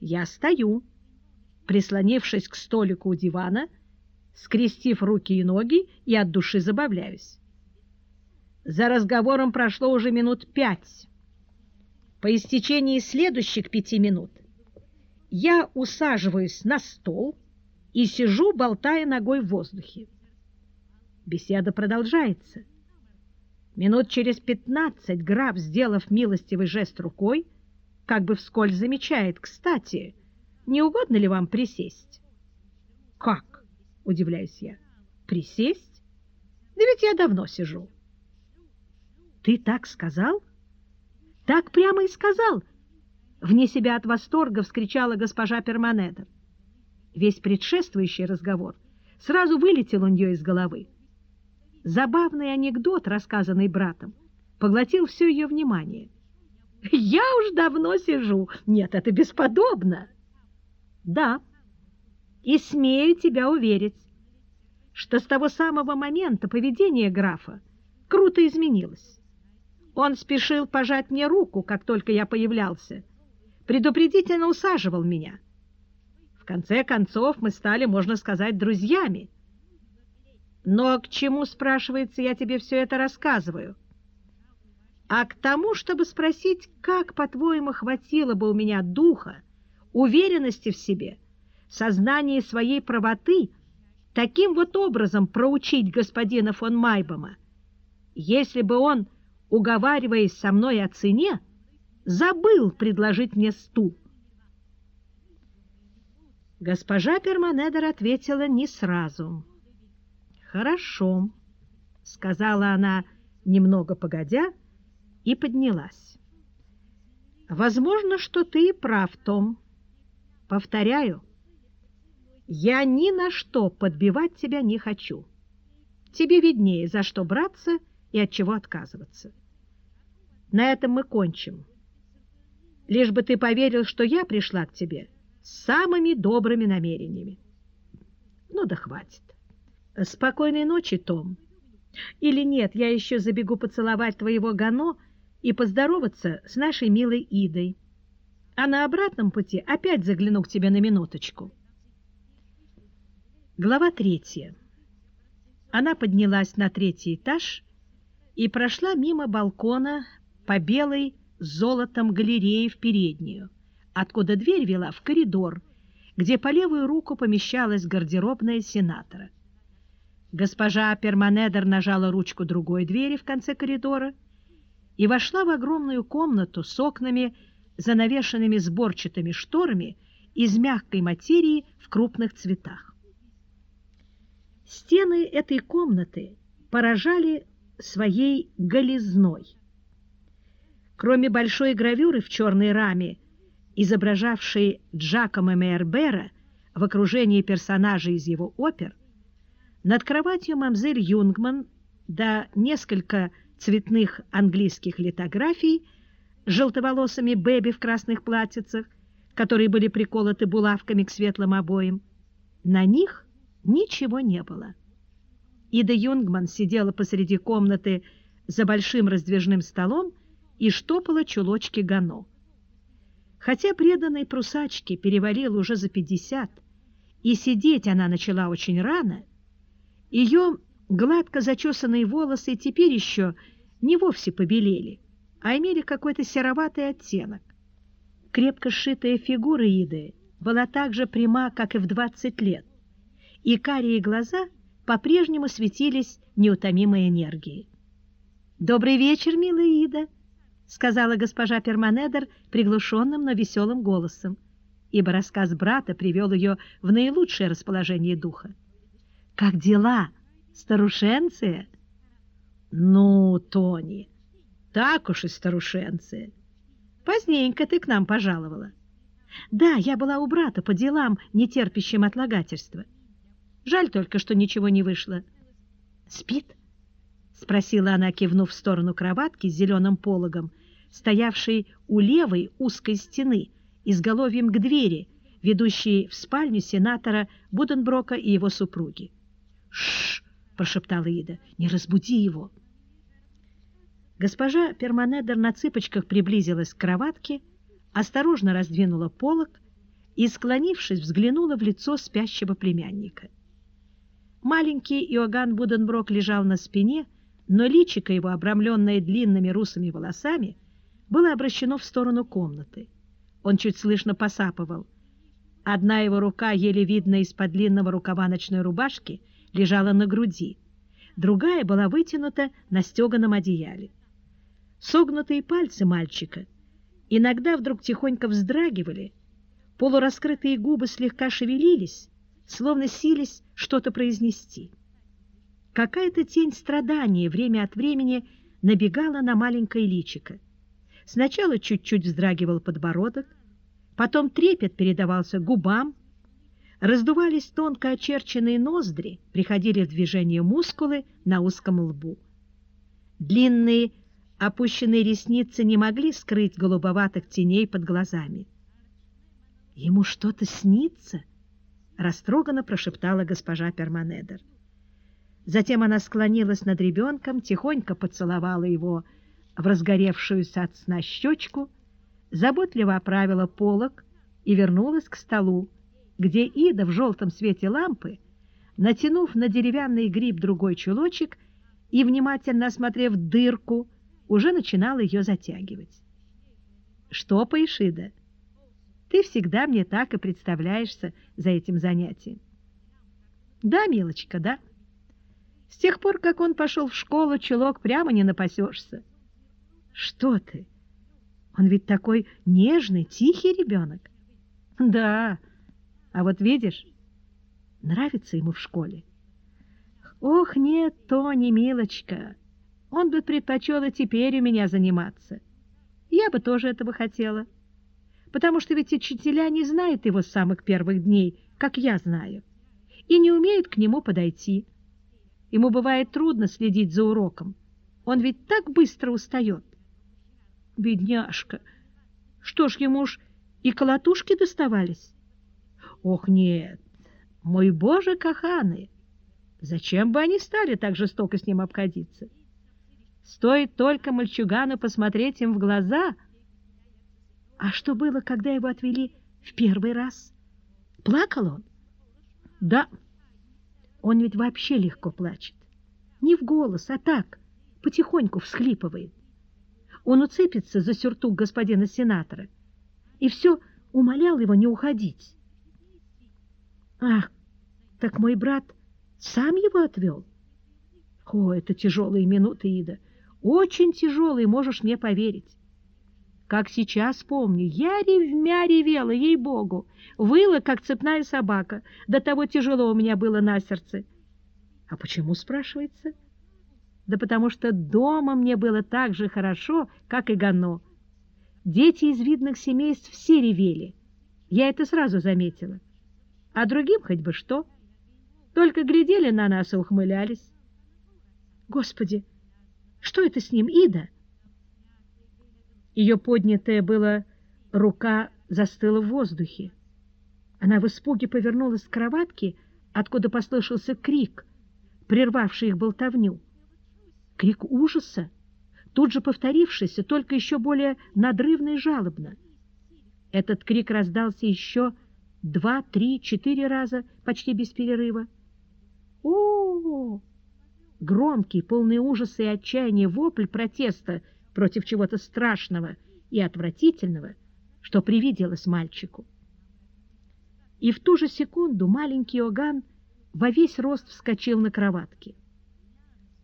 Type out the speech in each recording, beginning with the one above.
Я стою, прислонившись к столику у дивана, скрестив руки и ноги и от души забавляюсь. За разговором прошло уже минут пять. По истечении следующих пяти минут я усаживаюсь на стол и сижу, болтая ногой в воздухе. Беседа продолжается. Минут через пятнадцать граф, сделав милостивый жест рукой, как бы вскользь замечает, «Кстати, не угодно ли вам присесть?» «Как?» — удивляюсь я. «Присесть? Да ведь я давно сижу». «Ты так сказал?» «Так прямо и сказал!» Вне себя от восторга вскричала госпожа Перманедер. Весь предшествующий разговор сразу вылетел у нее из головы. Забавный анекдот, рассказанный братом, поглотил все ее внимание. «Я уж давно сижу. Нет, это бесподобно!» «Да, и смею тебя уверить, что с того самого момента поведение графа круто изменилось. Он спешил пожать мне руку, как только я появлялся, предупредительно усаживал меня. В конце концов мы стали, можно сказать, друзьями. Но к чему, спрашивается, я тебе все это рассказываю? А к тому, чтобы спросить, как, по-твоему, хватило бы у меня духа, уверенности в себе, сознания своей правоты, таким вот образом проучить господина фон Майбома, если бы он, уговариваясь со мной о цене, забыл предложить мне стул. Госпожа Перманедер ответила не сразу. «Хорошо», — сказала она, немного погодя, и поднялась. «Возможно, что ты прав, Том. Повторяю, я ни на что подбивать тебя не хочу. Тебе виднее, за что браться и от чего отказываться. На этом мы кончим. Лишь бы ты поверил, что я пришла к тебе с самыми добрыми намерениями. Ну да хватит. «Спокойной ночи, Том. Или нет, я еще забегу поцеловать твоего Гано и поздороваться с нашей милой Идой. А на обратном пути опять загляну к тебе на минуточку». Глава третья. Она поднялась на третий этаж и прошла мимо балкона по белой с золотом галереи в переднюю, откуда дверь вела в коридор, где по левую руку помещалась гардеробная сенатора. Госпожа Перманедер нажала ручку другой двери в конце коридора и вошла в огромную комнату с окнами, занавешенными сборчатыми шторами из мягкой материи в крупных цветах. Стены этой комнаты поражали своей голизной. Кроме большой гравюры в черной раме, изображавшей Джакома Мейербера в окружении персонажей из его опер, над кроватью мамзель Юнгман да несколько цветных английских литографий желтоволосыми бэби в красных платьицах, которые были приколоты булавками к светлым обоям. На них ничего не было. Ида Юнгман сидела посреди комнаты за большим раздвижным столом и штопала чулочки Гано. Хотя преданной прусачке перевалила уже за пятьдесят, и сидеть она начала очень рано, ее гладко зачесанные волосы теперь еще не вовсе побелели, а имели какой-то сероватый оттенок. Крепко сшитая фигура Иды была так же пряма, как и в 20 лет, и карие глаза по-прежнему светились неутомимой энергией. «Добрый вечер, милая Ида!» — сказала госпожа Перманедер приглушенным, но веселым голосом, ибо рассказ брата привел ее в наилучшее расположение духа. Как дела, старушенция? Ну, Тони, так уж и старушенция. Поздненько ты к нам пожаловала. Да, я была у брата по делам, не терпящим отлагательства. Жаль только, что ничего не вышло. Спит? Спросила она, кивнув в сторону кроватки с зеленым пологом, стоявшей у левой узкой стены, изголовьем к двери, ведущей в спальню сенатора Буденброка и его супруги. «Ш-ш!» — прошептала Ида. «Не разбуди его!» Госпожа Перманедер на цыпочках приблизилась к кроватке, осторожно раздвинула полог и, склонившись, взглянула в лицо спящего племянника. Маленький Иоганн Буденброк лежал на спине, но личико его, обрамленное длинными русыми волосами, было обращено в сторону комнаты. Он чуть слышно посапывал. Одна его рука, еле видная из-под длинного рукава ночной рубашки, лежала на груди, другая была вытянута на стеганом одеяле. Согнутые пальцы мальчика иногда вдруг тихонько вздрагивали, полураскрытые губы слегка шевелились, словно сились что-то произнести. Какая-то тень страдания время от времени набегала на маленькое личико. Сначала чуть-чуть вздрагивал подбородок, потом трепет передавался губам, раздувались тонко очерченные ноздри, приходили в движение мускулы на узком лбу. Длинные опущенные ресницы не могли скрыть голубоватых теней под глазами. «Ему что-то снится?» — растроганно прошептала госпожа Перманедер. Затем она склонилась над ребенком, тихонько поцеловала его в разгоревшуюся от сна щечку, заботливо оправила полок и вернулась к столу, где Ида в желтом свете лампы, натянув на деревянный гриб другой чулочек и внимательно осмотрев дырку, уже начинала ее затягивать. «Что, Паишида, ты всегда мне так и представляешься за этим занятием». «Да, милочка, да. С тех пор, как он пошел в школу, чулок прямо не напасешься». Что ты? Он ведь такой нежный, тихий ребенок. Да, а вот видишь, нравится ему в школе. Ох, нет, Тони, милочка, он бы предпочел и теперь у меня заниматься. Я бы тоже этого хотела, потому что ведь учителя не знают его с самых первых дней, как я знаю, и не умеют к нему подойти. Ему бывает трудно следить за уроком, он ведь так быстро устает. Бедняжка! Что ж, ему уж и колотушки доставались? Ох, нет! Мой Боже, каханы! Зачем бы они стали так жестоко с ним обходиться? Стоит только мальчугану посмотреть им в глаза. А что было, когда его отвели в первый раз? Плакал он? Да. Он ведь вообще легко плачет. Не в голос, а так, потихоньку всхлипывает он уцепится за сюртук господина сенатора и все умолял его не уходить. Ах, так мой брат сам его отвел? О, это тяжелые минуты, Ида, очень тяжелые, можешь мне поверить. Как сейчас помню, я ревмя ревела, ей-богу, выла, как цепная собака, до того тяжело у меня было на сердце. А почему, спрашивается? — да потому что дома мне было так же хорошо, как и Гано. Дети из видных семейств все ревели. Я это сразу заметила. А другим хоть бы что. Только глядели на нас и ухмылялись. Господи, что это с ним, Ида? Ее поднятая была рука застыла в воздухе. Она в испуге повернулась к кроватке, откуда послышался крик, прервавший их болтовню. Крик ужаса, тут же повторившийся, только еще более надрывно и жалобно. Этот крик раздался еще два, три, четыре раза, почти без перерыва. о, -о, Громкий, полный ужаса и отчаяния вопль протеста против чего-то страшного и отвратительного, что привиделось мальчику. И в ту же секунду маленький Оган во весь рост вскочил на кроватке.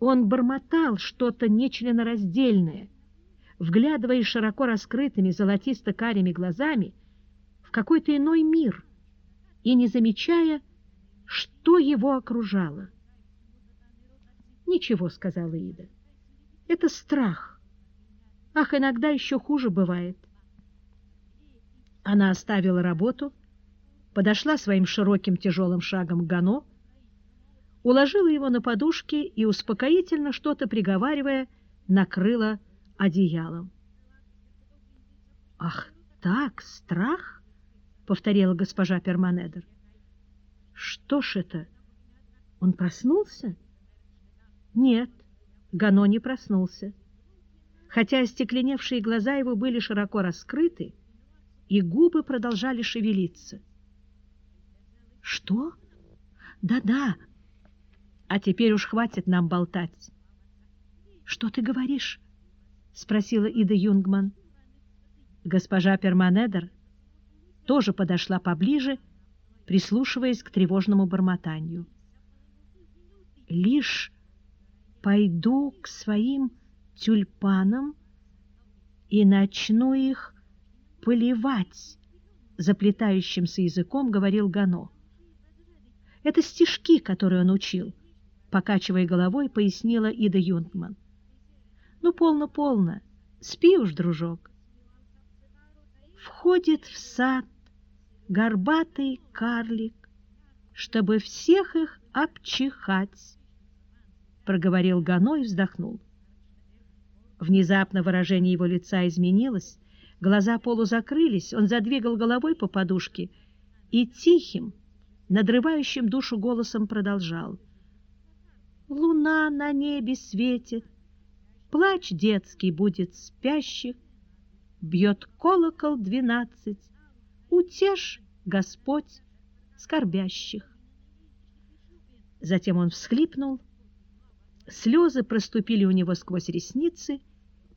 Он бормотал что-то нечленораздельное, вглядываясь широко раскрытыми золотисто-карими глазами в какой-то иной мир и не замечая, что его окружало. «Ничего», — сказала Ида, — «это страх. Ах, иногда еще хуже бывает». Она оставила работу, подошла своим широким тяжелым шагом к Гано, уложила его на подушки и, успокоительно что-то приговаривая, накрыла одеялом. «Ах так, страх?» — повторила госпожа Перманедер. «Что ж это? Он проснулся?» «Нет, Гано не проснулся. Хотя остекленевшие глаза его были широко раскрыты, и губы продолжали шевелиться. «Что? Да-да. А теперь уж хватит нам болтать». «Что ты говоришь?» — спросила Ида Юнгман. Госпожа Перманедер тоже подошла поближе, прислушиваясь к тревожному бормотанию. «Лишь пойду к своим тюльпанам и начну их поливать», — заплетающимся языком говорил Гано. «Это стишки, которые он учил», — покачивая головой, пояснила Ида Юнгман. «Ну, полно-полно, спи уж, дружок». Входит в сад горбатый карлик, чтобы всех их обчихать, проговорил Гано и вздохнул. Внезапно выражение его лица изменилось, глаза полузакрылись, он задвигал головой по подушке и тихим, надрывающим душу голосом продолжал. Луна на небе светит, плач детский будет спящих, бьет колокол двенадцать, утешь, Господь, скорбящих. Затем он всхлипнул, слезы проступили у него сквозь ресницы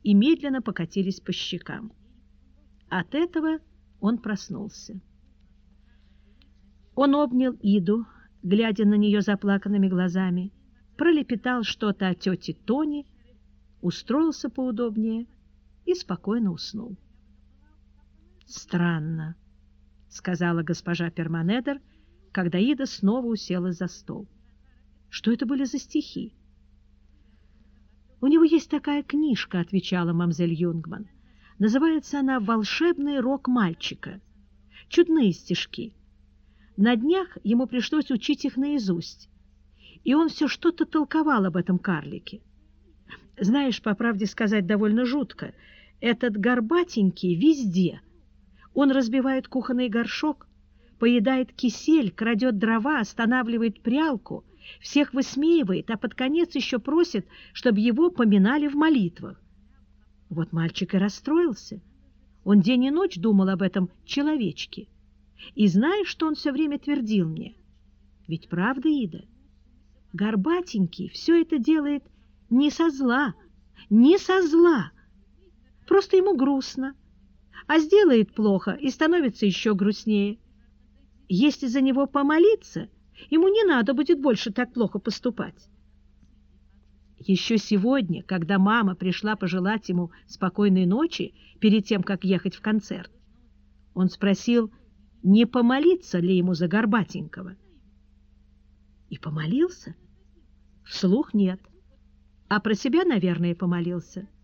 и медленно покатились по щекам. От этого он проснулся. Он обнял Иду, глядя на нее заплаканными глазами, пролепетал что-то о тете Тони, устроился поудобнее и спокойно уснул. «Странно», — сказала госпожа Перманедер, когда Ида снова уселась за стол. «Что это были за стихи?» «У него есть такая книжка», — отвечала мамзель Юнгман. «Называется она «Волшебный рок мальчика». Чудные стишки. На днях ему пришлось учить их наизусть, и он все что-то толковал об этом карлике. Знаешь, по правде сказать, довольно жутко. Этот горбатенький везде — он разбивает кухонный горшок, поедает кисель, крадет дрова, останавливает прялку, всех высмеивает, а под конец еще просит, чтобы его поминали в молитвах. Вот мальчик и расстроился. Он день и ночь думал об этом человечке. И знаешь, что он все время твердил мне? Ведь правда, Ида? Горбатенький все это делает не со зла, не со зла. Просто ему грустно, а сделает плохо и становится еще грустнее. Если за него помолиться, ему не надо будет больше так плохо поступать. Еще сегодня, когда мама пришла пожелать ему спокойной ночи перед тем, как ехать в концерт, он спросил, не помолиться ли ему за Горбатенького. И помолился? Вслух нет. А про себя, наверное, помолился –